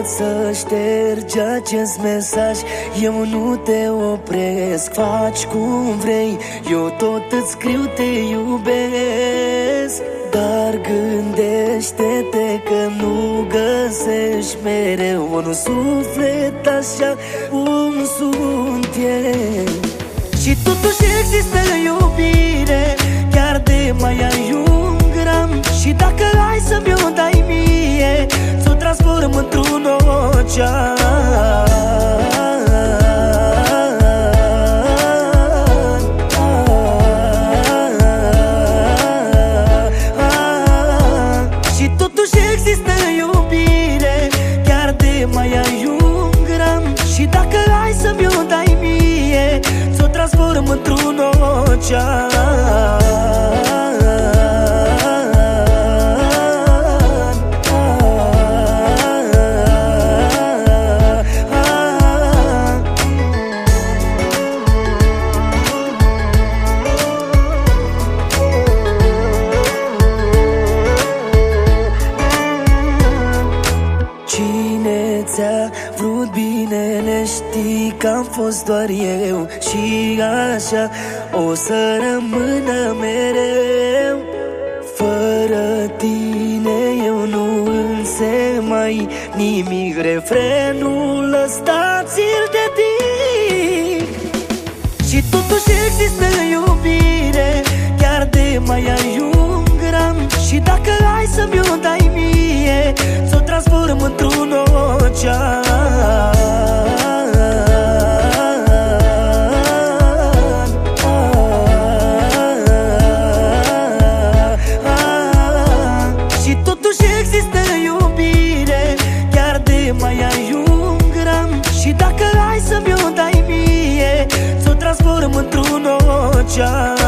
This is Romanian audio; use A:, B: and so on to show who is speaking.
A: pot să ștergi acest mesaj. Eu nu te opresc, faci cum vrei. Eu tot îți scriu, te iubesc. Dar gândește-te că nu găsești mereu Un suflet așa cum sunt eu. Și totuși există iubire există iubire Chiar de mai ai un gram. Și dacă ai să-mi o dai mie Ți-o transform într-un ocean ți-a vrut binele Știi că am fost doar eu Și așa o să rămână mereu. Fără tine eu nu însă mai nimic Refrenul ăsta ți-l dedic. Și totuși există iubire Chiar de mai ai dacă